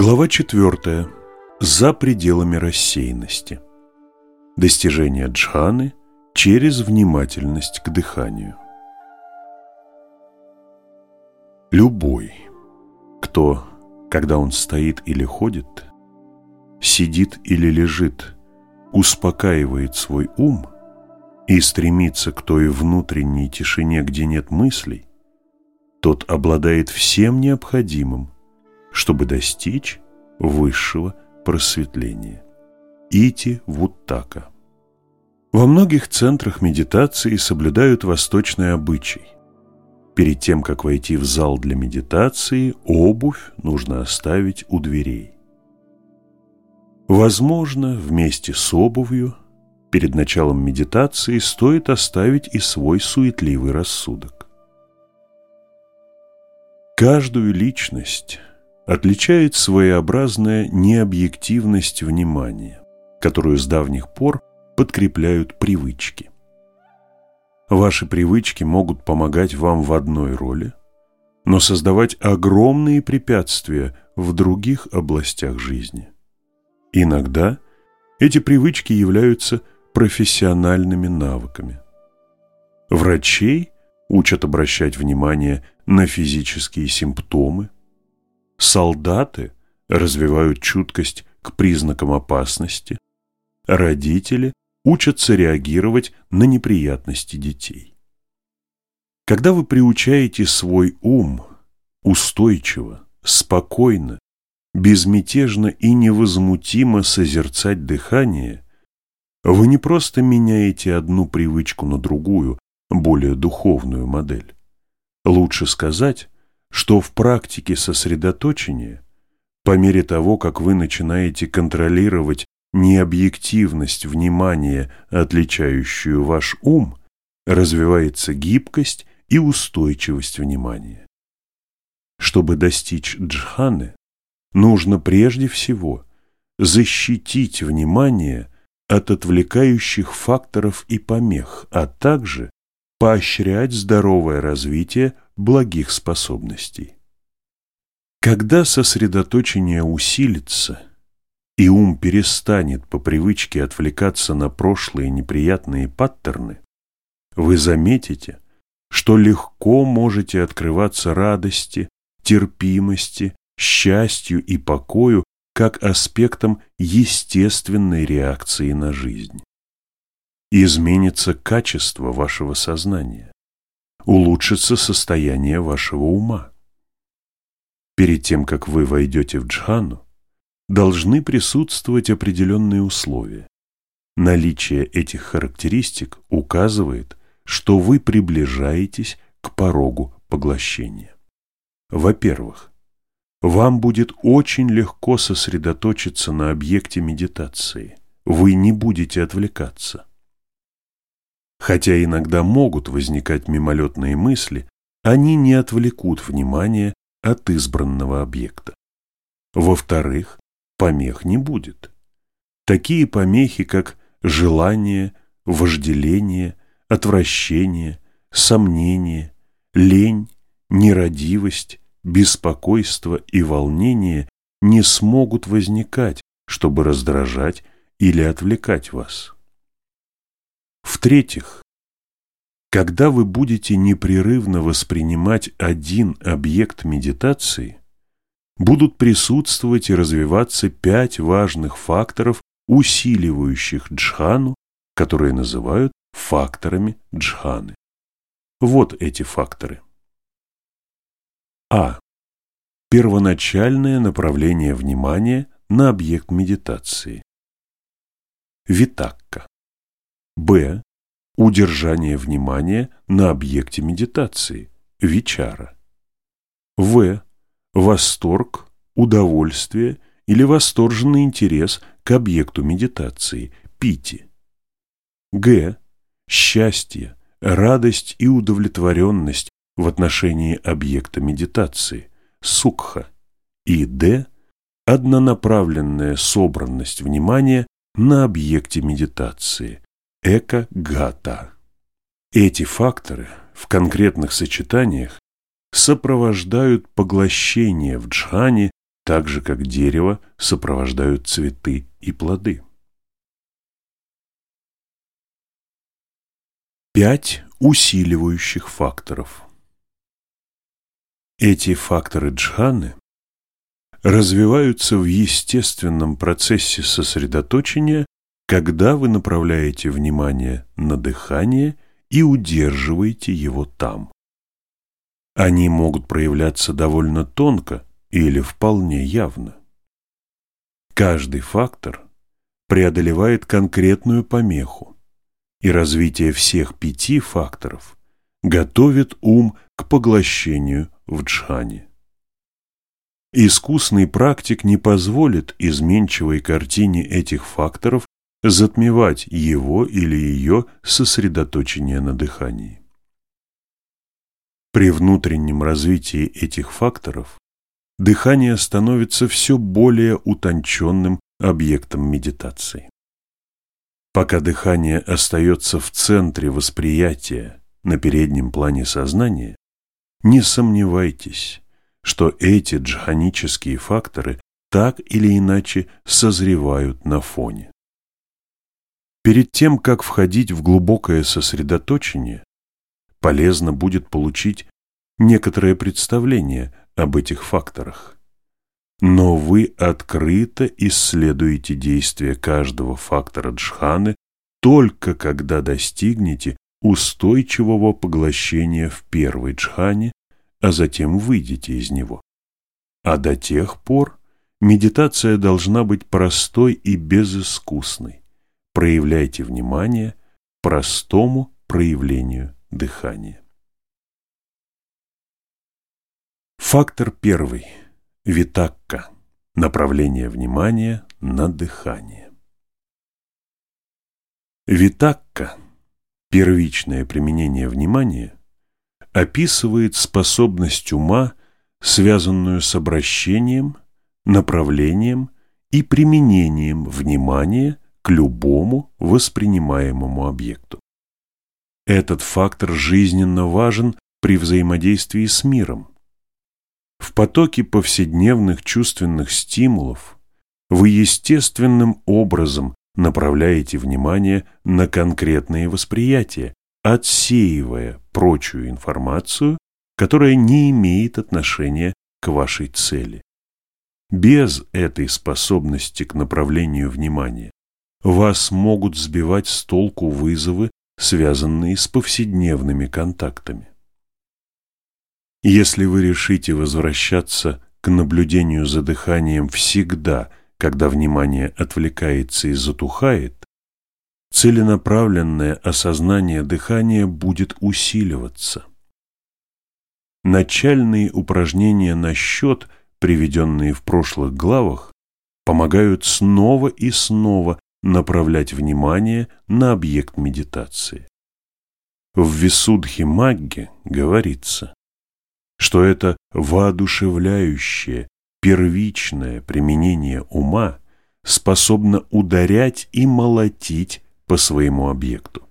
Глава 4. За пределами рассеянности. Достижение джханы через внимательность к дыханию. Любой, кто, когда он стоит или ходит, сидит или лежит, успокаивает свой ум и стремится к той внутренней тишине, где нет мыслей, тот обладает всем необходимым, чтобы достичь высшего просветления. Ити Вуттака Во многих центрах медитации соблюдают восточный обычай. Перед тем, как войти в зал для медитации, обувь нужно оставить у дверей. Возможно, вместе с обувью перед началом медитации стоит оставить и свой суетливый рассудок. Каждую личность отличает своеобразная необъективность внимания, которую с давних пор подкрепляют привычки. Ваши привычки могут помогать вам в одной роли, но создавать огромные препятствия в других областях жизни – Иногда эти привычки являются профессиональными навыками. Врачей учат обращать внимание на физические симптомы. Солдаты развивают чуткость к признакам опасности. Родители учатся реагировать на неприятности детей. Когда вы приучаете свой ум устойчиво, спокойно безмятежно и невозмутимо созерцать дыхание, вы не просто меняете одну привычку на другую, более духовную модель. Лучше сказать, что в практике сосредоточения, по мере того, как вы начинаете контролировать необъективность внимания, отличающую ваш ум, развивается гибкость и устойчивость внимания. Чтобы достичь джханы, нужно прежде всего защитить внимание от отвлекающих факторов и помех, а также поощрять здоровое развитие благих способностей. Когда сосредоточение усилится и ум перестанет по привычке отвлекаться на прошлые неприятные паттерны, вы заметите, что легко можете открываться радости, терпимости, счастью и покою как аспектом естественной реакции на жизнь. Изменится качество вашего сознания, улучшится состояние вашего ума. Перед тем, как вы войдете в джхану, должны присутствовать определенные условия. Наличие этих характеристик указывает, что вы приближаетесь к порогу поглощения. Во-первых, вам будет очень легко сосредоточиться на объекте медитации. Вы не будете отвлекаться. Хотя иногда могут возникать мимолетные мысли, они не отвлекут внимание от избранного объекта. Во-вторых, помех не будет. Такие помехи, как желание, вожделение, отвращение, сомнение, лень, нерадивость, беспокойство и волнение не смогут возникать, чтобы раздражать или отвлекать вас. В-третьих, когда вы будете непрерывно воспринимать один объект медитации, будут присутствовать и развиваться пять важных факторов, усиливающих джхану, которые называют факторами джханы. Вот эти факторы. А. Первоначальное направление внимания на объект медитации. Витакка. Б. Удержание внимания на объекте медитации. Вичара. В. Восторг, удовольствие или восторженный интерес к объекту медитации. Пити. Г. Счастье, радость и удовлетворенность в отношении объекта медитации, сукха, и д. Однонаправленная собранность внимания на объекте медитации, эко-гата. Эти факторы в конкретных сочетаниях сопровождают поглощение в джхане так же, как дерево, сопровождают цветы и плоды. Пять усиливающих факторов. Эти факторы джханы развиваются в естественном процессе сосредоточения, когда вы направляете внимание на дыхание и удерживаете его там. Они могут проявляться довольно тонко или вполне явно. Каждый фактор преодолевает конкретную помеху, и развитие всех пяти факторов готовит ум к поглощению в джхане. Искусный практик не позволит изменчивой картине этих факторов затмевать его или ее сосредоточение на дыхании. При внутреннем развитии этих факторов дыхание становится все более утонченным объектом медитации. Пока дыхание остается в центре восприятия на переднем плане сознания, не сомневайтесь, что эти джханические факторы так или иначе созревают на фоне. Перед тем, как входить в глубокое сосредоточение, полезно будет получить некоторое представление об этих факторах. Но вы открыто исследуете действия каждого фактора джханы только когда достигнете устойчивого поглощения в первой джхане, а затем выйдете из него. А до тех пор медитация должна быть простой и безыскусной. Проявляйте внимание простому проявлению дыхания. Фактор первый. Витакка. Направление внимания на дыхание. Витакка, первичное применение внимания, описывает способность ума, связанную с обращением, направлением и применением внимания к любому воспринимаемому объекту. Этот фактор жизненно важен при взаимодействии с миром. В потоке повседневных чувственных стимулов вы естественным образом направляете внимание на конкретные восприятия, отсеивая прочую информацию, которая не имеет отношения к вашей цели. Без этой способности к направлению внимания вас могут сбивать с толку вызовы связанные с повседневными контактами. Если вы решите возвращаться к наблюдению за дыханием всегда, когда внимание отвлекается и затухает, целенаправленное осознание дыхания будет усиливаться. Начальные упражнения на счет, приведенные в прошлых главах, помогают снова и снова направлять внимание на объект медитации. В Висудхи Магге говорится, что это воодушевляющее, первичное применение ума способно ударять и молотить по своему объекту.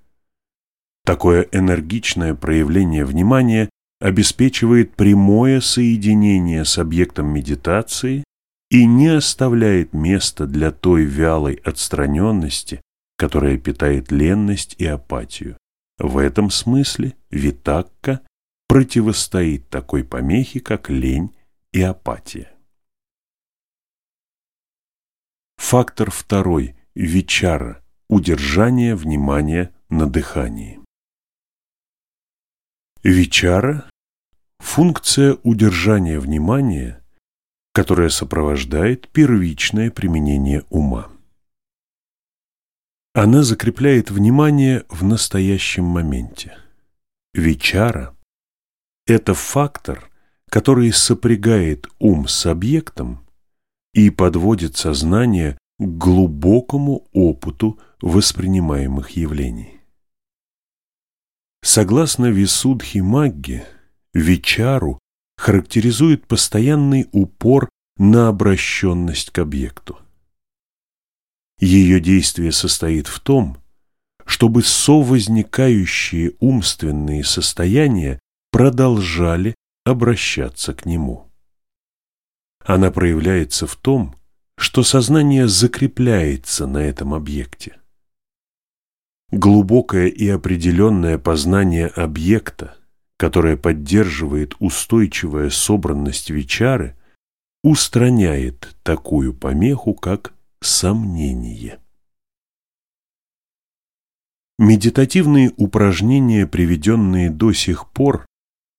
Такое энергичное проявление внимания обеспечивает прямое соединение с объектом медитации и не оставляет места для той вялой отстраненности, которая питает ленность и апатию. В этом смысле витакка противостоит такой помехе, как лень и апатия. Фактор второй – вичара – удержание внимания на дыхании. Вичара – функция удержания внимания – которое сопровождает первичное применение ума. Она закрепляет внимание в настоящем моменте. Вичара – это фактор, который сопрягает ум с объектом и подводит сознание к глубокому опыту воспринимаемых явлений. Согласно Висудхи Магги, Вичару характеризует постоянный упор на обращенность к объекту. Ее действие состоит в том, чтобы совозникающие умственные состояния продолжали обращаться к нему. Она проявляется в том, что сознание закрепляется на этом объекте. Глубокое и определенное познание объекта, которое поддерживает устойчивая собранность вечары, устраняет такую помеху, как сомнение. Медитативные упражнения, приведенные до сих пор,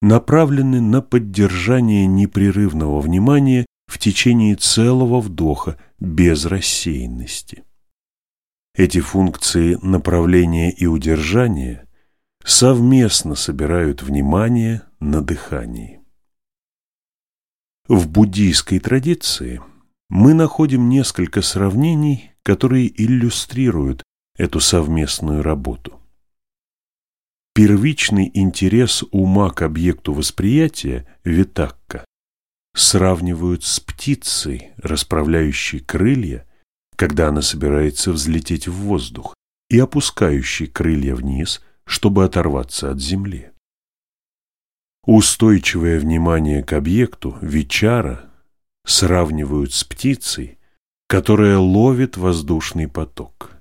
направлены на поддержание непрерывного внимания в течение целого вдоха без рассеянности. Эти функции направления и удержания совместно собирают внимание на дыхании. В буддийской традиции мы находим несколько сравнений, которые иллюстрируют эту совместную работу. Первичный интерес ума к объекту восприятия, витакка, сравнивают с птицей, расправляющей крылья когда она собирается взлететь в воздух, и опускающий крылья вниз, чтобы оторваться от земли. Устойчивое внимание к объекту, вечара, сравнивают с птицей, которая ловит воздушный поток.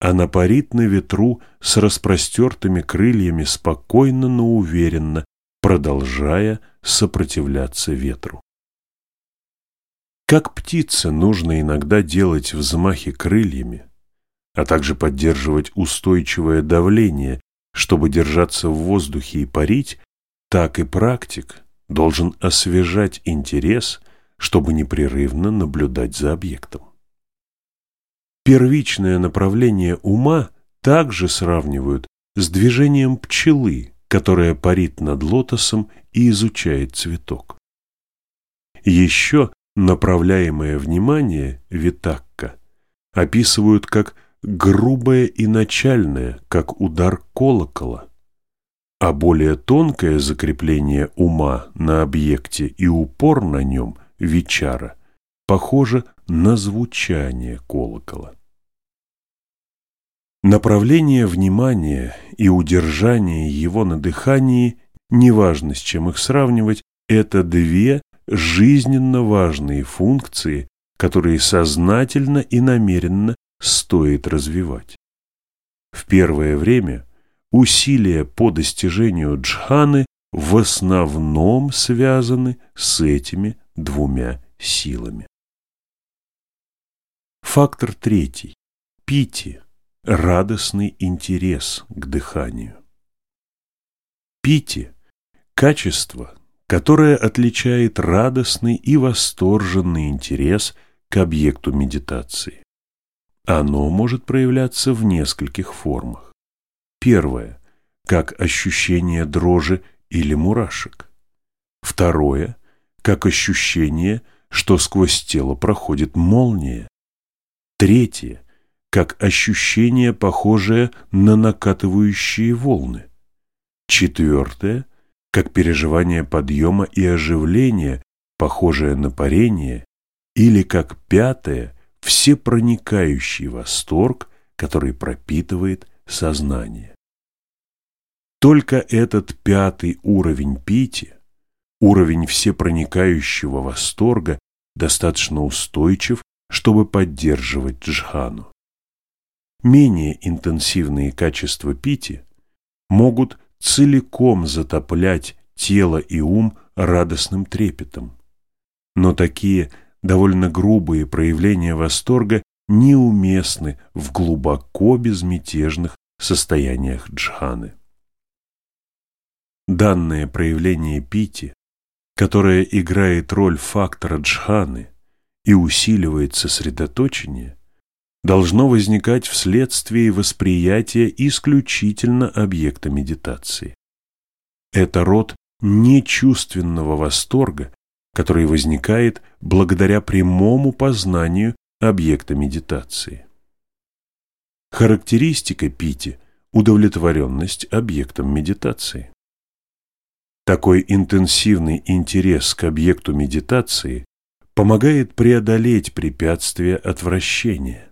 Она парит на ветру с распростертыми крыльями спокойно, но уверенно, продолжая сопротивляться ветру. Как птице нужно иногда делать взмахи крыльями, а также поддерживать устойчивое давление, чтобы держаться в воздухе и парить, так и практик должен освежать интерес, чтобы непрерывно наблюдать за объектом. Первичное направление ума также сравнивают с движением пчелы, которая парит над лотосом и изучает цветок. Еще Направляемое внимание витакка описывают как грубое и начальное, как удар колокола, а более тонкое закрепление ума на объекте и упор на нем, вечара, похоже на звучание колокола. Направление внимания и удержание его на дыхании, неважно с чем их сравнивать, это две жизненно важные функции, которые сознательно и намеренно стоит развивать. В первое время усилия по достижению джханы в основном связаны с этими двумя силами. Фактор третий. Пити – радостный интерес к дыханию. Пити – качество, которое отличает радостный и восторженный интерес к объекту медитации. Оно может проявляться в нескольких формах. Первое – как ощущение дрожи или мурашек. Второе – как ощущение, что сквозь тело проходит молния. Третье – как ощущение, похожее на накатывающие волны. Четвертое – как переживание подъема и оживления, похожее на парение, или как пятое, всепроникающий восторг, который пропитывает сознание. Только этот пятый уровень пити, уровень всепроникающего восторга, достаточно устойчив, чтобы поддерживать джхану. Менее интенсивные качества пити могут целиком затоплять тело и ум радостным трепетом. Но такие довольно грубые проявления восторга неуместны в глубоко безмятежных состояниях джханы. Данное проявление пити, которое играет роль фактора джханы и усиливает сосредоточение, должно возникать вследствие восприятия исключительно объекта медитации. Это род нечувственного восторга, который возникает благодаря прямому познанию объекта медитации. Характеристика пити – удовлетворенность объектом медитации. Такой интенсивный интерес к объекту медитации помогает преодолеть препятствия отвращения.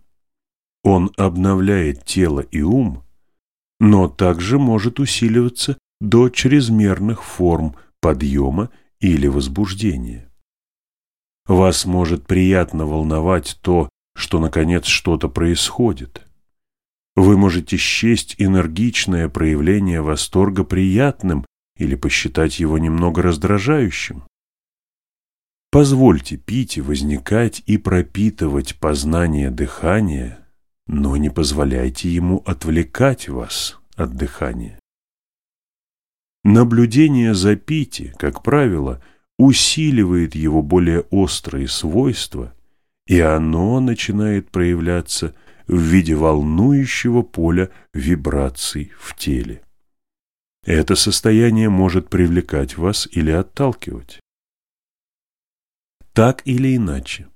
Он обновляет тело и ум, но также может усиливаться до чрезмерных форм подъема или возбуждения. Вас может приятно волновать то, что, наконец, что-то происходит. Вы можете счесть энергичное проявление восторга приятным или посчитать его немного раздражающим. Позвольте пить и возникать и пропитывать познание дыхания, но не позволяйте ему отвлекать вас от дыхания. Наблюдение за пити, как правило, усиливает его более острые свойства, и оно начинает проявляться в виде волнующего поля вибраций в теле. Это состояние может привлекать вас или отталкивать. Так или иначе,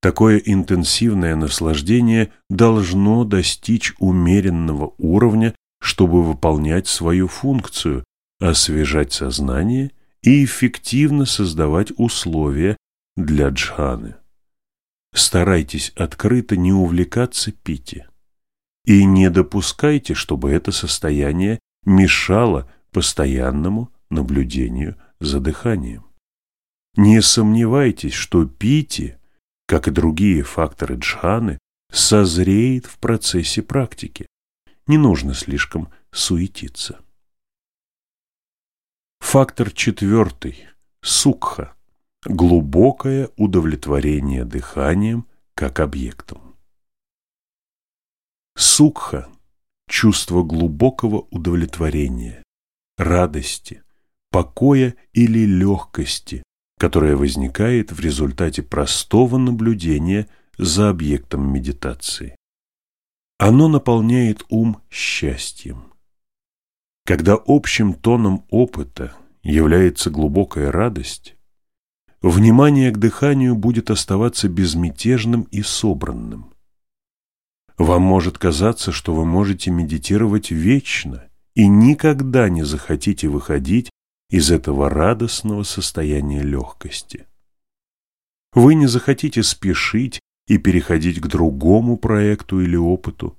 такое интенсивное наслаждение должно достичь умеренного уровня, чтобы выполнять свою функцию, освежать сознание и эффективно создавать условия для джханы. Старайтесь открыто не увлекаться пити и не допускайте, чтобы это состояние мешало постоянному наблюдению за дыханием. Не сомневайтесь, что пити, как и другие факторы джханы, созреет в процессе практики. Не нужно слишком суетиться. Фактор четвертый – сукха глубокое удовлетворение дыханием как объектом. Сукха – чувство глубокого удовлетворения, радости, покоя или легкости, которое возникает в результате простого наблюдения за объектом медитации. Оно наполняет ум счастьем. Когда общим тоном опыта является глубокая радость, внимание к дыханию будет оставаться безмятежным и собранным. Вам может казаться, что вы можете медитировать вечно и никогда не захотите выходить из этого радостного состояния легкости. Вы не захотите спешить и переходить к другому проекту или опыту,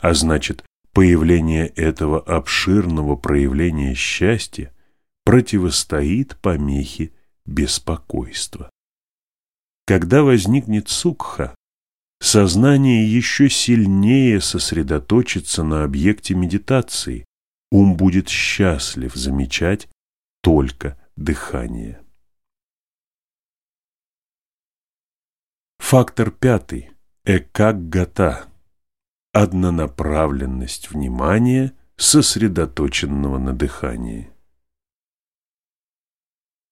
а значит, появление этого обширного проявления счастья противостоит помехе беспокойство. Когда возникнет сукха, сознание еще сильнее сосредоточится на объекте медитации, ум будет счастлив замечать только дыхание. Фактор пятый – экаггата – однонаправленность внимания, сосредоточенного на дыхании.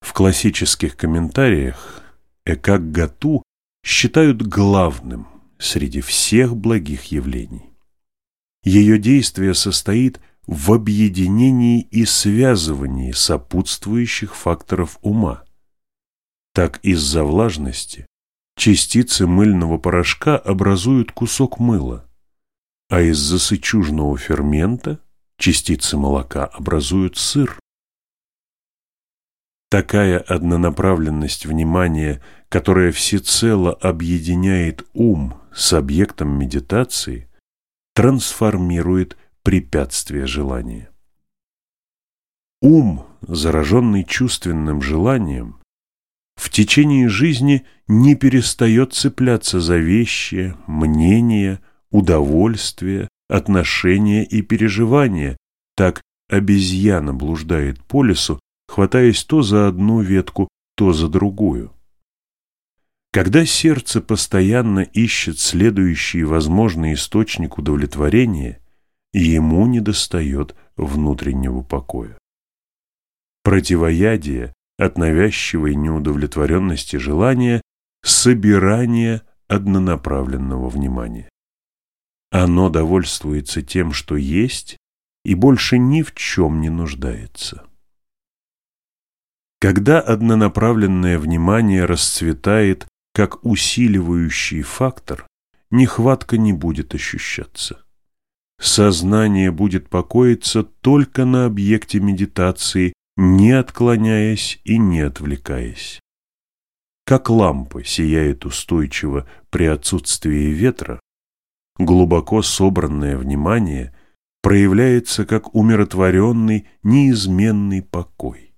В классических комментариях Экаггату считают главным среди всех благих явлений. Ее действие состоит в объединении и связывании сопутствующих факторов ума. Так из-за влажности частицы мыльного порошка образуют кусок мыла, а из-за сычужного фермента частицы молока образуют сыр. Такая однонаправленность внимания, которая всецело объединяет ум с объектом медитации, трансформирует препятствие желания. Ум, зараженный чувственным желанием, в течение жизни не перестает цепляться за вещи, мнения, удовольствия, отношения и переживания, так обезьяна блуждает по лесу, хватаясь то за одну ветку, то за другую. Когда сердце постоянно ищет следующий возможный источник удовлетворения, ему недостает внутреннего покоя. Противоядие от навязчивой неудовлетворенности желания – собирание однонаправленного внимания. Оно довольствуется тем, что есть, и больше ни в чем не нуждается. Когда однонаправленное внимание расцветает как усиливающий фактор, нехватка не будет ощущаться. Сознание будет покоиться только на объекте медитации, не отклоняясь и не отвлекаясь. Как лампа сияет устойчиво при отсутствии ветра, глубоко собранное внимание проявляется как умиротворенный, неизменный покой.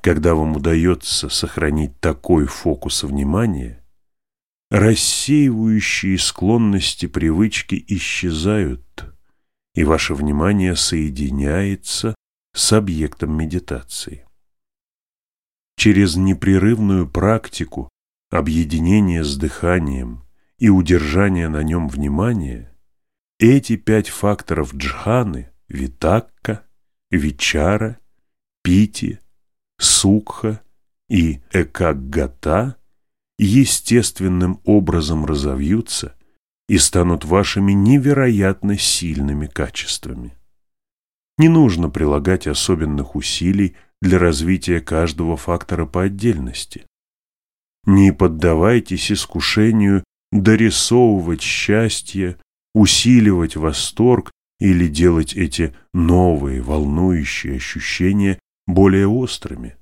Когда вам удается сохранить такой фокус внимания, рассеивающие склонности привычки исчезают, и ваше внимание соединяется с объектом медитации. Через непрерывную практику объединения с дыханием и удержания на нем внимания эти пять факторов джханы – витакка, вичара, пити, сукха и экаггата – естественным образом разовьются и станут вашими невероятно сильными качествами. Не нужно прилагать особенных усилий для развития каждого фактора по отдельности. Не поддавайтесь искушению дорисовывать счастье, усиливать восторг или делать эти новые волнующие ощущения более острыми.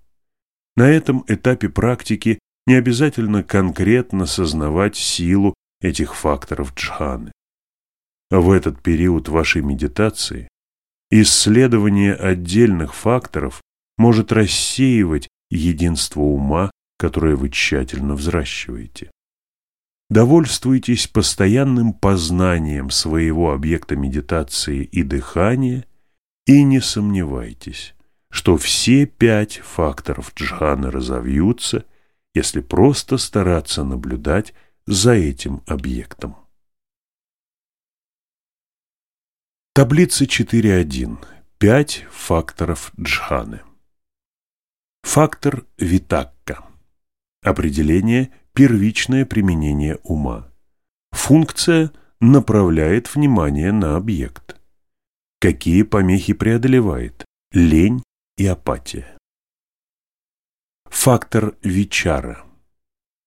На этом этапе практики не обязательно конкретно сознавать силу этих факторов джханы. В этот период вашей медитации исследование отдельных факторов может рассеивать единство ума, которое вы тщательно взращиваете. Довольствуйтесь постоянным познанием своего объекта медитации и дыхания и не сомневайтесь, что все пять факторов джханы разовьются, если просто стараться наблюдать за этим объектом. Таблица 4.1. Пять факторов джханы. Фактор витакка. Определение – первичное применение ума. Функция направляет внимание на объект. Какие помехи преодолевает? Лень и апатия. Фактор вичара.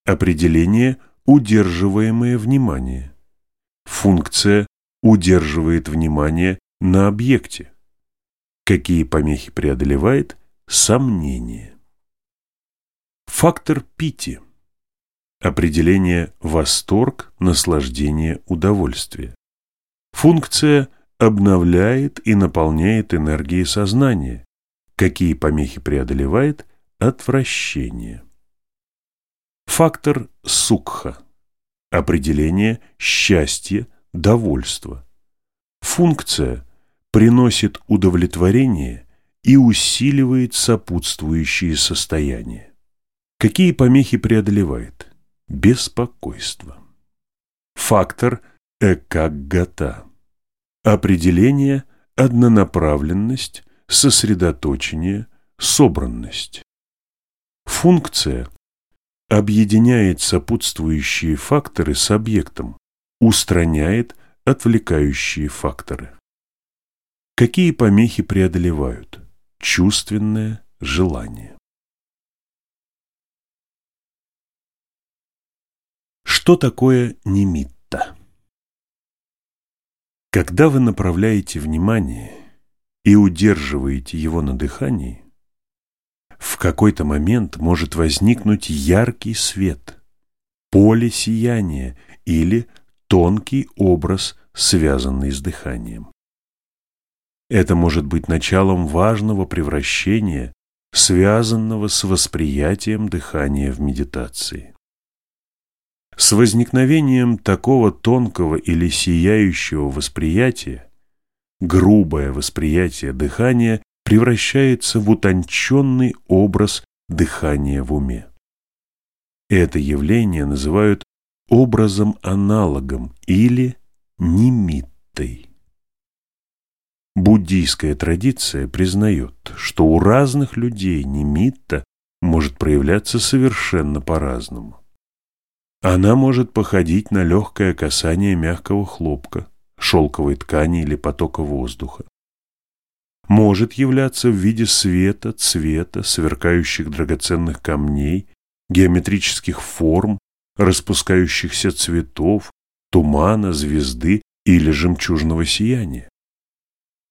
Определение – удерживаемое внимание. Функция удерживает внимание на объекте. Какие помехи преодолевает? Сомнение. Фактор пити. Определение восторг, наслаждение, удовольствие. Функция обновляет и наполняет энергией сознания. Какие помехи преодолевает? Отвращение. Фактор сукха. Определение счастье, довольство. Функция приносит удовлетворение и усиливает сопутствующие состояния. Какие помехи преодолевает? Беспокойство. Фактор экаггата. Определение – однонаправленность, сосредоточение, собранность. Функция объединяет сопутствующие факторы с объектом, устраняет отвлекающие факторы. Какие помехи преодолевают? Чувственное желание. Что такое немитта? Когда вы направляете внимание и удерживаете его на дыхании, в какой-то момент может возникнуть яркий свет, поле сияния или тонкий образ, связанный с дыханием. Это может быть началом важного превращения, связанного с восприятием дыхания в медитации. С возникновением такого тонкого или сияющего восприятия грубое восприятие дыхания превращается в утонченный образ дыхания в уме. Это явление называют образом-аналогом или нимиттой. Буддийская традиция признает, что у разных людей нимитта может проявляться совершенно по-разному. Она может походить на легкое касание мягкого хлопка, шелковой ткани или потока воздуха. Может являться в виде света, цвета, сверкающих драгоценных камней, геометрических форм, распускающихся цветов, тумана, звезды или жемчужного сияния.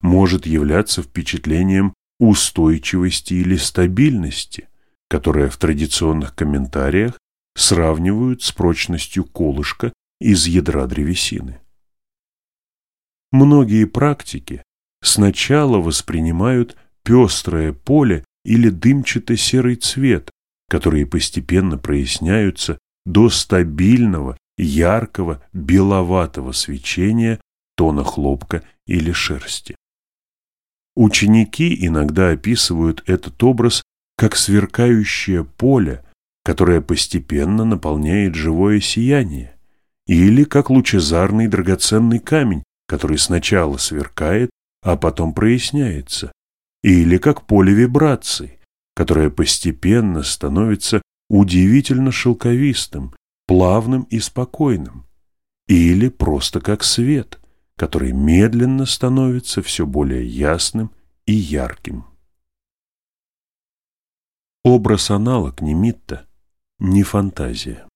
Может являться впечатлением устойчивости или стабильности, которое в традиционных комментариях сравнивают с прочностью колышка из ядра древесины. Многие практики сначала воспринимают пестрое поле или дымчато-серый цвет, которые постепенно проясняются до стабильного, яркого, беловатого свечения тона хлопка или шерсти. Ученики иногда описывают этот образ как сверкающее поле, которое постепенно наполняет живое сияние, или как лучезарный драгоценный камень, который сначала сверкает, а потом проясняется, или как поле вибраций, которое постепенно становится удивительно шелковистым, плавным и спокойным, или просто как свет, который медленно становится все более ясным и ярким. Образ-аналог Немитта не фантазия.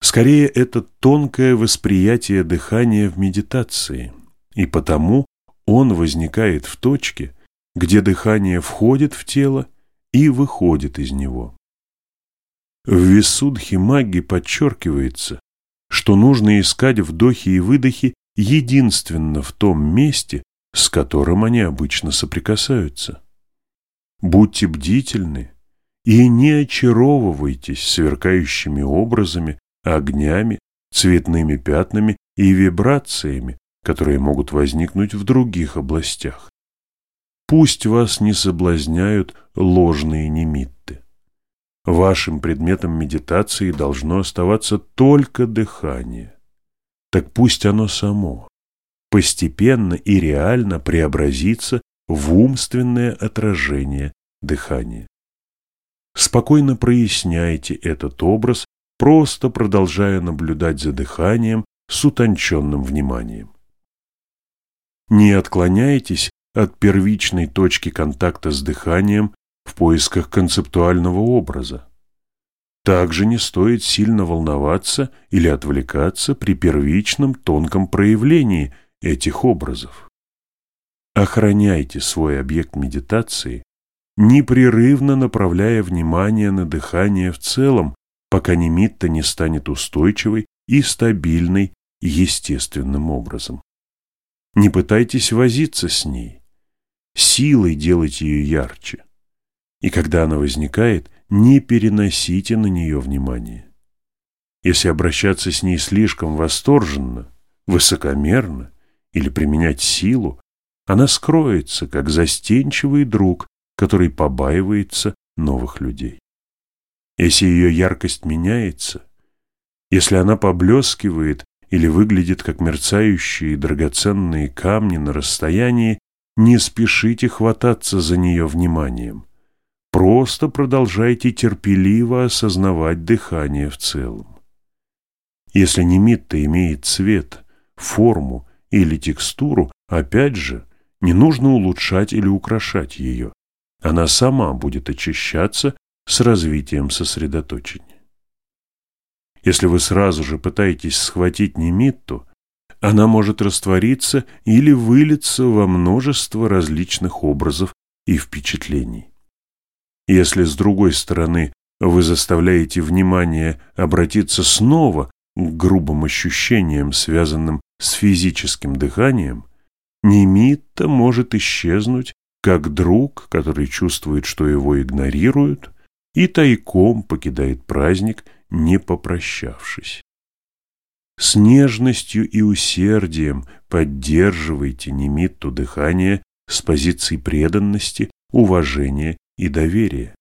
Скорее, это тонкое восприятие дыхания в медитации, и потому он возникает в точке, где дыхание входит в тело и выходит из него. В Висудхи Магги подчеркивается, что нужно искать вдохи и выдохи единственно в том месте, с которым они обычно соприкасаются. Будьте бдительны и не очаровывайтесь сверкающими образами, огнями, цветными пятнами и вибрациями, которые могут возникнуть в других областях. Пусть вас не соблазняют ложные немитты. Вашим предметом медитации должно оставаться только дыхание. Так пусть оно само постепенно и реально преобразится в умственное отражение дыхания. Спокойно проясняйте этот образ, просто продолжая наблюдать за дыханием с утонченным вниманием. Не отклоняйтесь от первичной точки контакта с дыханием в поисках концептуального образа. Также не стоит сильно волноваться или отвлекаться при первичном тонком проявлении этих образов. Охраняйте свой объект медитации, непрерывно направляя внимание на дыхание в целом, пока немитта не станет устойчивой и стабильной естественным образом. Не пытайтесь возиться с ней. Силой делайте ее ярче. И когда она возникает, не переносите на нее внимание. Если обращаться с ней слишком восторженно, высокомерно или применять силу, она скроется, как застенчивый друг, который побаивается новых людей. Если ее яркость меняется, если она поблескивает или выглядит как мерцающие драгоценные камни на расстоянии, не спешите хвататься за нее вниманием. Просто продолжайте терпеливо осознавать дыхание в целом. Если немитта имеет цвет, форму или текстуру, опять же, не нужно улучшать или украшать ее. Она сама будет очищаться с развитием сосредоточения. Если вы сразу же пытаетесь схватить немитту, она может раствориться или вылиться во множество различных образов и впечатлений. Если, с другой стороны, вы заставляете внимание обратиться снова к грубым ощущениям, связанным с физическим дыханием, Немитта может исчезнуть как друг, который чувствует, что его игнорируют, и тайком покидает праздник, не попрощавшись. С нежностью и усердием поддерживайте Немитту дыхание с позиции преданности, уважения и доверия.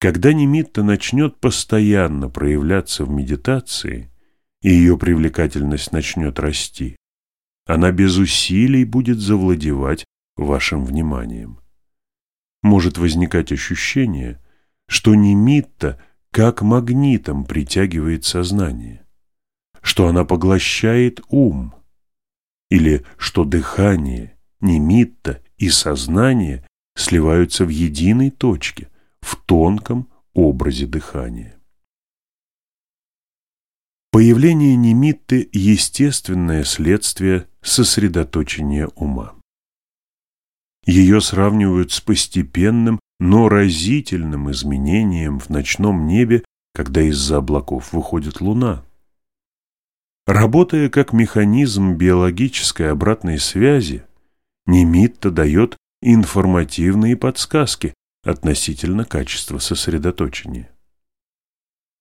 Когда Немитта начнет постоянно проявляться в медитации, и ее привлекательность начнет расти, она без усилий будет завладевать вашим вниманием. Может возникать ощущение, что Немитта как магнитом притягивает сознание, что она поглощает ум, или что дыхание, Немитта и сознание сливаются в единой точке, в тонком образе дыхания. Появление немитты – естественное следствие сосредоточения ума. Ее сравнивают с постепенным, но разительным изменением в ночном небе, когда из-за облаков выходит луна. Работая как механизм биологической обратной связи, немитта дает информативные подсказки относительно качества сосредоточения.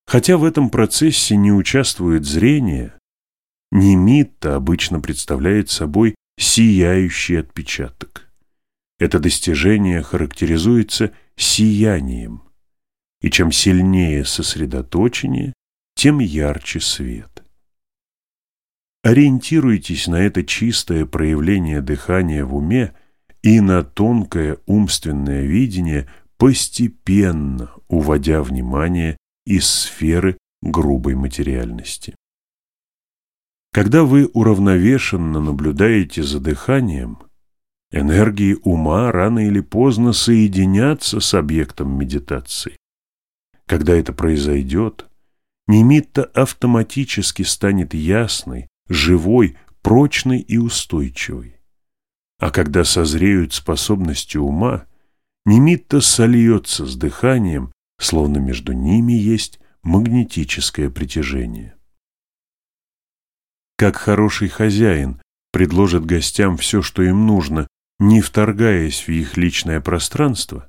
Хотя в этом процессе не участвует зрение, немитта обычно представляет собой сияющий отпечаток. Это достижение характеризуется сиянием, и чем сильнее сосредоточение, тем ярче свет. Ориентируйтесь на это чистое проявление дыхания в уме и на тонкое умственное видение, постепенно уводя внимание из сферы грубой материальности. Когда вы уравновешенно наблюдаете за дыханием, энергии ума рано или поздно соединятся с объектом медитации. Когда это произойдет, Немитта автоматически станет ясной, живой, прочной и устойчивой. А когда созреют способности ума, Немитта сольется с дыханием, словно между ними есть магнетическое притяжение. Как хороший хозяин предложит гостям все, что им нужно, не вторгаясь в их личное пространство,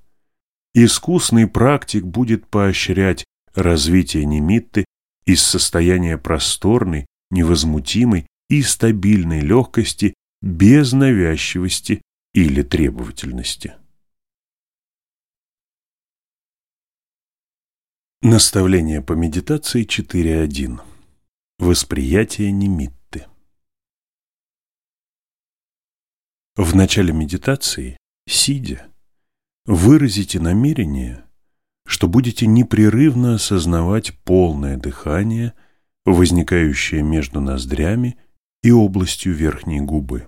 искусный практик будет поощрять развитие немитты из состояния просторной, невозмутимой и стабильной легкости без навязчивости или требовательности. Наставление по медитации 4.1. Восприятие немитты. В начале медитации, сидя, выразите намерение, что будете непрерывно осознавать полное дыхание, возникающее между ноздрями и областью верхней губы.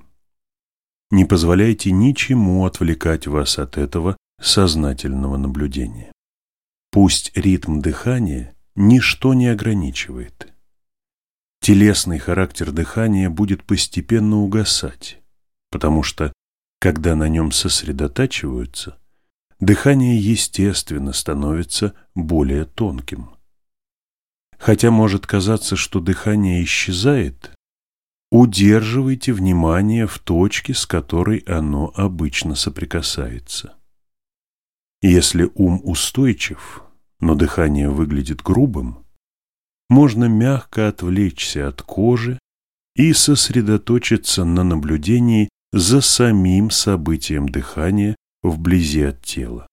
Не позволяйте ничему отвлекать вас от этого сознательного наблюдения. Пусть ритм дыхания ничто не ограничивает. Телесный характер дыхания будет постепенно угасать, потому что, когда на нем сосредотачиваются – дыхание естественно становится более тонким. Хотя может казаться, что дыхание исчезает, удерживайте внимание в точке, с которой оно обычно соприкасается. Если ум устойчив, но дыхание выглядит грубым, можно мягко отвлечься от кожи и сосредоточиться на наблюдении за самим событием дыхания вблизи от тела.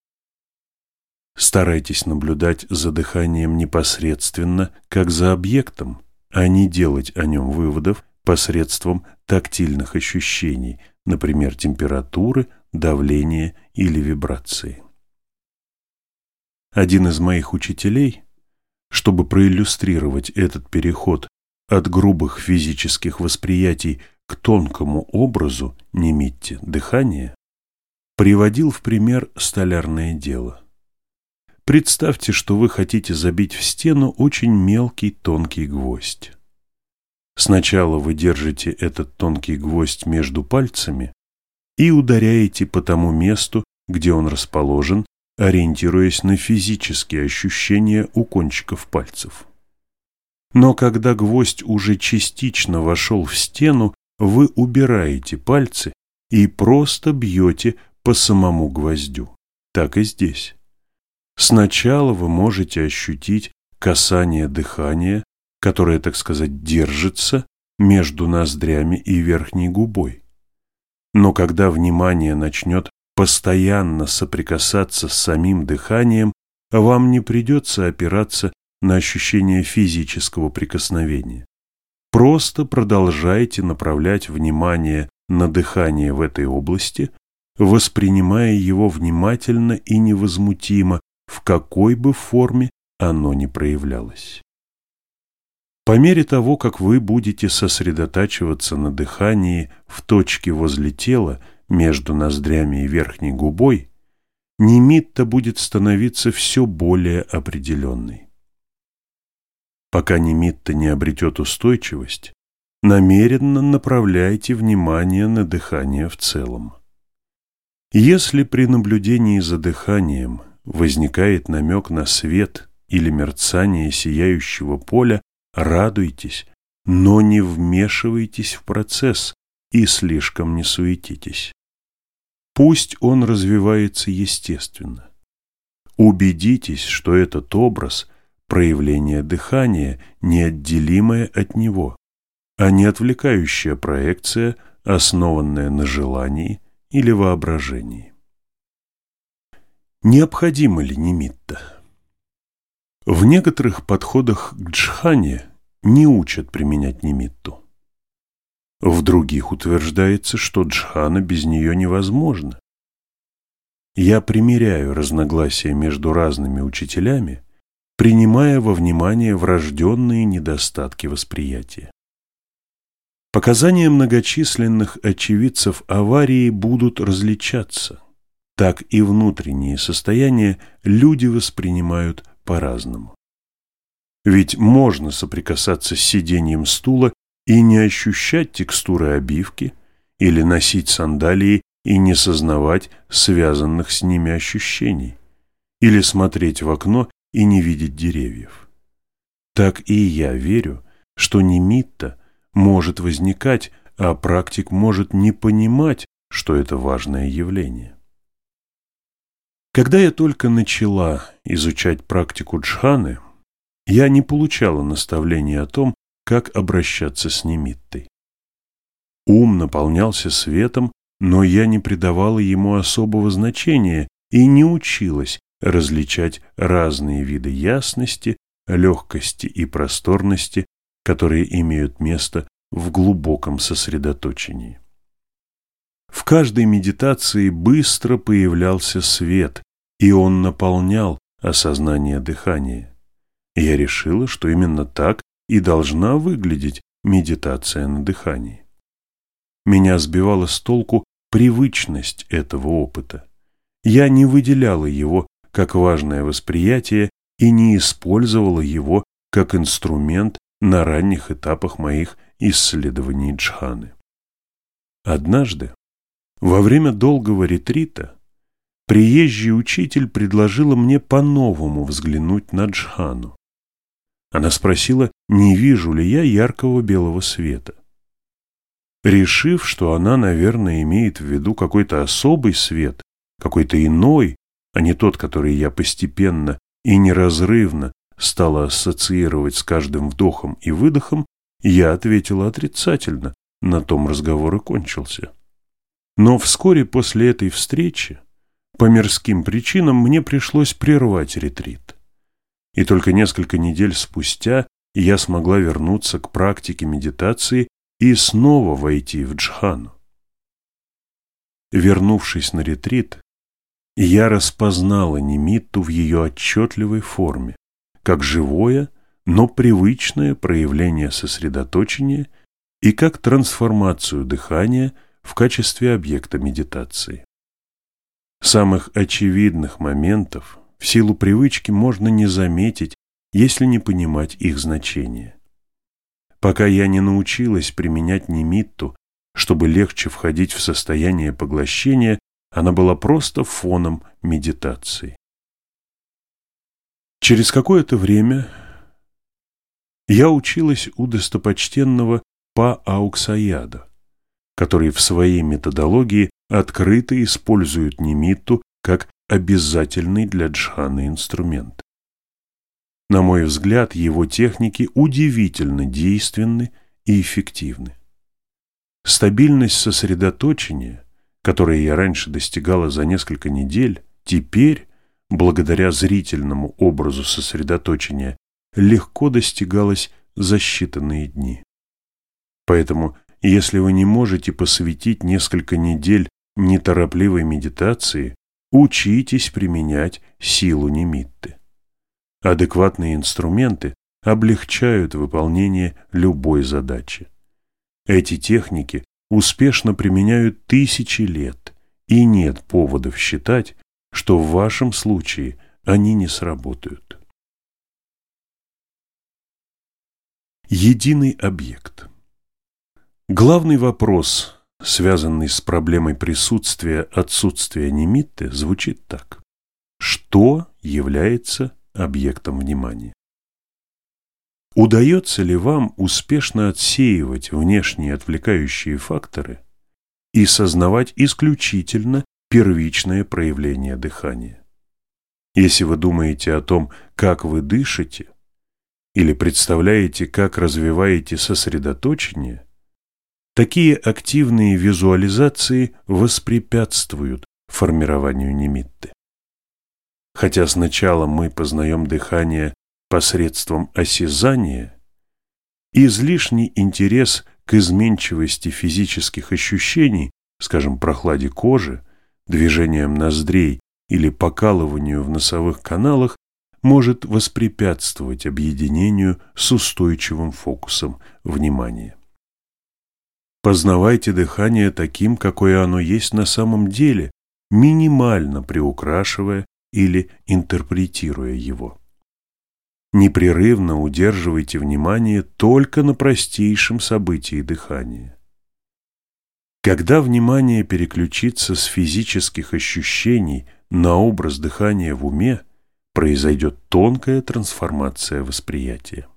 Старайтесь наблюдать за дыханием непосредственно, как за объектом, а не делать о нем выводов посредством тактильных ощущений, например, температуры, давления или вибрации. Один из моих учителей, чтобы проиллюстрировать этот переход от грубых физических восприятий к тонкому образу, немитте, дыхания, приводил в пример столярное дело. Представьте, что вы хотите забить в стену очень мелкий тонкий гвоздь. Сначала вы держите этот тонкий гвоздь между пальцами и ударяете по тому месту, где он расположен, ориентируясь на физические ощущения у кончиков пальцев. Но когда гвоздь уже частично вошел в стену, вы убираете пальцы и просто бьете по самому гвоздю. Так и здесь. Сначала вы можете ощутить касание дыхания, которое, так сказать, держится между ноздрями и верхней губой. Но когда внимание начнет постоянно соприкасаться с самим дыханием, вам не придется опираться на ощущение физического прикосновения. Просто продолжайте направлять внимание на дыхание в этой области, воспринимая его внимательно и невозмутимо, в какой бы форме оно ни проявлялось. По мере того, как вы будете сосредотачиваться на дыхании в точке возле тела, между ноздрями и верхней губой, немитта будет становиться все более определенной. Пока немитта не обретет устойчивость, намеренно направляйте внимание на дыхание в целом. Если при наблюдении за дыханием возникает намек на свет или мерцание сияющего поля, радуйтесь, но не вмешивайтесь в процесс и слишком не суетитесь. пусть он развивается естественно. Убедитесь, что этот образ – проявление дыхания, неотделимое от него, а не отвлекающая проекция, основанная на желании или воображении. Необходимо ли нимитта? В некоторых подходах к джхане не учат применять нимитту. В других утверждается, что джхана без нее невозможна. Я примеряю разногласия между разными учителями, принимая во внимание врожденные недостатки восприятия. Показания многочисленных очевидцев аварии будут различаться. Так и внутренние состояния люди воспринимают по-разному. Ведь можно соприкасаться с сиденьем стула и не ощущать текстуры обивки, или носить сандалии и не сознавать связанных с ними ощущений, или смотреть в окно и не видеть деревьев. Так и я верю, что немитта может возникать, а практик может не понимать, что это важное явление. Когда я только начала изучать практику джханы, я не получала наставления о том, как обращаться с немиттой. Ум наполнялся светом, но я не придавала ему особого значения и не училась различать разные виды ясности, легкости и просторности, которые имеют место в глубоком сосредоточении. В каждой медитации быстро появлялся свет, и он наполнял осознание дыхания. Я решила, что именно так и должна выглядеть медитация на дыхании. Меня сбивала с толку привычность этого опыта. Я не выделяла его как важное восприятие и не использовала его как инструмент на ранних этапах моих исследований джханы. Однажды во время долгого ретрита приезжий учитель предложила мне по-новому взглянуть на Джхану. Она спросила, не вижу ли я яркого белого света. Решив, что она, наверное, имеет в виду какой-то особый свет, какой-то иной, а не тот, который я постепенно и неразрывно стала ассоциировать с каждым вдохом и выдохом, я ответила отрицательно, на том разговор и кончился. Но вскоре после этой встречи по мирским причинам мне пришлось прервать ретрит. И только несколько недель спустя я смогла вернуться к практике медитации и снова войти в джхану. Вернувшись на ретрит, я распознала Нимитту в ее отчетливой форме, как живое, но привычное проявление сосредоточения и как трансформацию дыхания – в качестве объекта медитации. Самых очевидных моментов в силу привычки можно не заметить, если не понимать их значение. Пока я не научилась применять немитту, чтобы легче входить в состояние поглощения, она была просто фоном медитации. Через какое-то время я училась у достопочтенного Па Ауксаяда, который в своей методологии открыто используют немитту как обязательный для джханы инструмент. На мой взгляд, его техники удивительно действенны и эффективны. Стабильность сосредоточения, которой я раньше достигала за несколько недель, теперь, благодаря зрительному образу сосредоточения, легко достигалась за считанные дни. Поэтому если вы не можете посвятить несколько недель неторопливой медитации, учитесь применять силу немитты. Адекватные инструменты облегчают выполнение любой задачи. Эти техники успешно применяют тысячи лет, и нет поводов считать, что в вашем случае они не сработают. Единый объект Главный вопрос, связанный с проблемой присутствия отсутствия немитты, звучит так. Что является объектом внимания? Удается ли вам успешно отсеивать внешние отвлекающие факторы и сознавать исключительно первичное проявление дыхания. Если вы думаете о том, как вы дышите, или представляете, как развиваете сосредоточение, такие активные визуализации воспрепятствуют формированию немитты. Хотя сначала мы познаем дыхание посредством осязания, излишний интерес к изменчивости физических ощущений, скажем, прохладе кожи, движением ноздрей или покалыванию в носовых каналах, может воспрепятствовать объединению с устойчивым фокусом внимания. Познавайте дыхание таким, какое оно есть на самом деле, минимально приукрашивая или интерпретируя его. Непрерывно удерживайте внимание только на простейшем событии дыхания. Когда внимание переключится с физических ощущений на образ дыхания в уме, произойдет тонкая трансформация восприятия.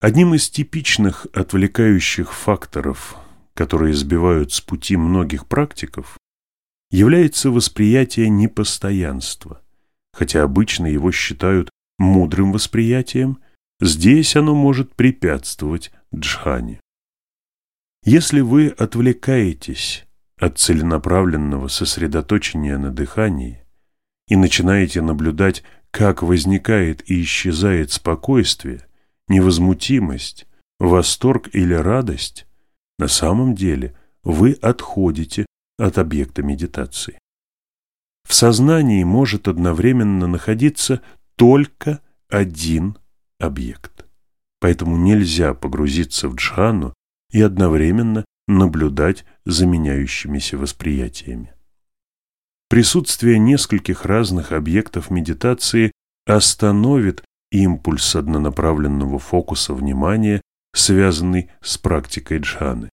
Одним из типичных отвлекающих факторов, которые сбивают с пути многих практиков, является восприятие непостоянства. Хотя обычно его считают мудрым восприятием, здесь оно может препятствовать джхане. Если вы отвлекаетесь от целенаправленного сосредоточения на дыхании и начинаете наблюдать, как возникает и исчезает спокойствие, невозмутимость, восторг или радость, на самом деле вы отходите от объекта медитации. В сознании может одновременно находиться только один объект. Поэтому нельзя погрузиться в джхану и одновременно наблюдать за меняющимися восприятиями. Присутствие нескольких разных объектов медитации остановит импульс однонаправленного фокуса внимания, связанный с практикой джханы.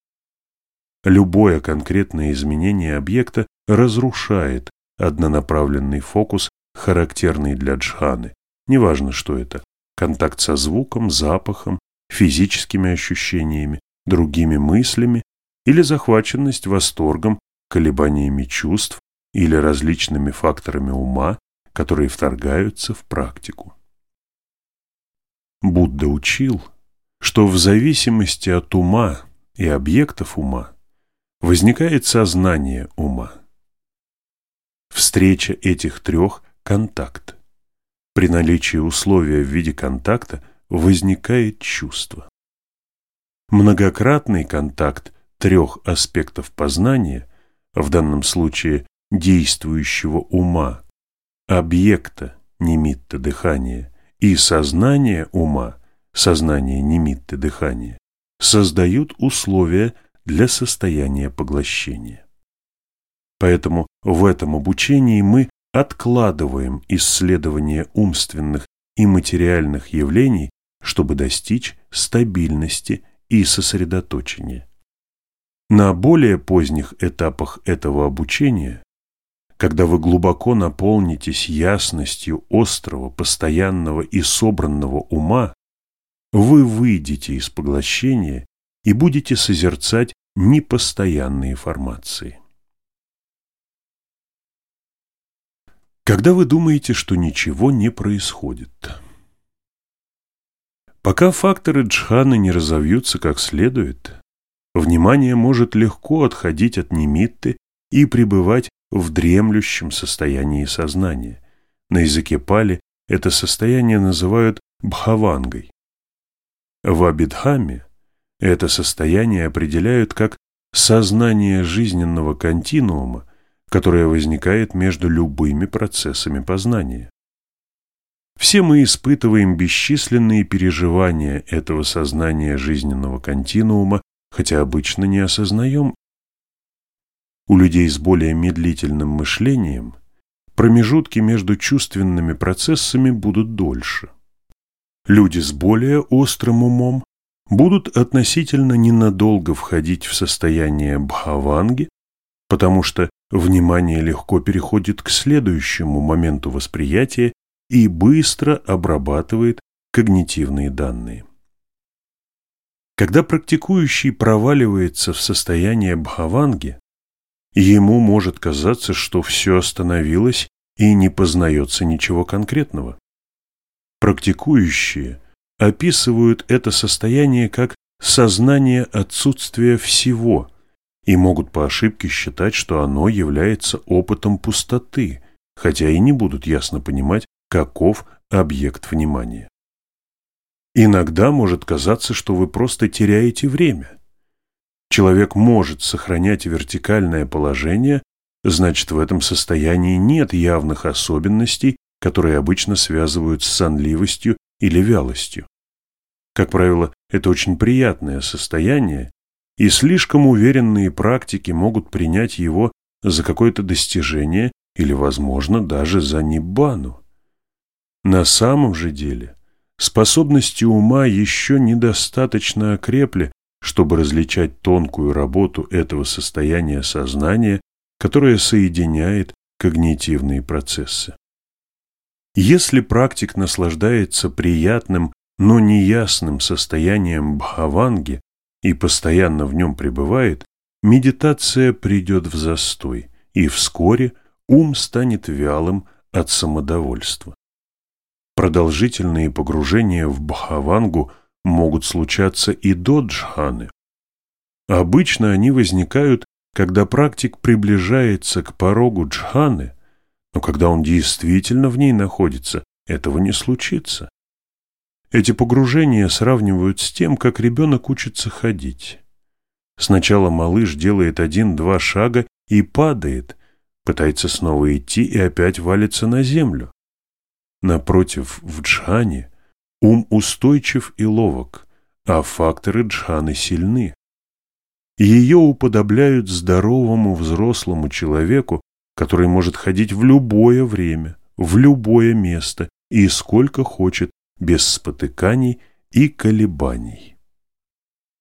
Любое конкретное изменение объекта разрушает однонаправленный фокус, характерный для джханы. Неважно, что это – контакт со звуком, запахом, физическими ощущениями, другими мыслями или захваченность восторгом, колебаниями чувств или различными факторами ума, которые вторгаются в практику. Будда учил, что в зависимости от ума и объектов ума возникает сознание ума. Встреча этих трех – контакт. При наличии условия в виде контакта возникает чувство. Многократный контакт трех аспектов познания, в данном случае действующего ума, объекта немитта дыхания и сознания ума, сознание немитты дыхания, создают условия для состояния поглощения. Поэтому в этом обучении мы откладываем исследование умственных и материальных явлений, чтобы достичь стабильности и сосредоточения. На более поздних этапах этого обучения, когда вы глубоко наполнитесь ясностью острого, постоянного и собранного ума, вы выйдете из поглощения и будете созерцать непостоянные формации. Когда вы думаете, что ничего не происходит? Пока факторы джханы не разовьются как следует, внимание может легко отходить от немитты и пребывать в дремлющем состоянии сознания. На языке пали это состояние называют бхавангой. В Абидхаме это состояние определяют как сознание жизненного континуума, которое возникает между любыми процессами познания. Все мы испытываем бесчисленные переживания этого сознания жизненного континуума, хотя обычно не осознаем. У людей с более медлительным мышлением промежутки между чувственными процессами будут дольше. Люди с более острым умом будут относительно ненадолго входить в состояние бхаванги, потому что внимание легко переходит к следующему моменту восприятия и быстро обрабатывает когнитивные данные. Когда практикующий проваливается в состояние бхаванги, ему может казаться, что все остановилось и не познается ничего конкретного. Практикующие описывают это состояние как сознание отсутствия всего и могут по ошибке считать, что оно является опытом пустоты, хотя и не будут ясно понимать, каков объект внимания. Иногда может казаться, что вы просто теряете время. Человек может сохранять вертикальное положение, значит, в этом состоянии нет явных особенностей, которые обычно связывают с сонливостью или вялостью. Как правило, это очень приятное состояние, и слишком уверенные практики могут принять его за какое-то достижение или, возможно, даже за ниббану. На самом же деле способности ума еще недостаточно окрепли, чтобы различать тонкую работу этого состояния сознания, которое соединяет когнитивные процессы. Если практик наслаждается приятным, но неясным состоянием бхаванги и постоянно в нем пребывает, медитация придет в застой, и вскоре ум станет вялым от самодовольства. Продолжительные погружения в бхавангу могут случаться и до джханы. Обычно они возникают, когда практик приближается к порогу джханы, но когда он действительно в ней находится, этого не случится. Эти погружения сравнивают с тем, как ребенок учится ходить. Сначала малыш делает один-два шага и падает, пытается снова идти и опять валится на землю. Напротив, в джхане ум устойчив и ловок, а факторы джханы сильны. Ее уподобляют здоровому взрослому человеку, который может ходить в любое время, в любое место и сколько хочет, без спотыканий и колебаний.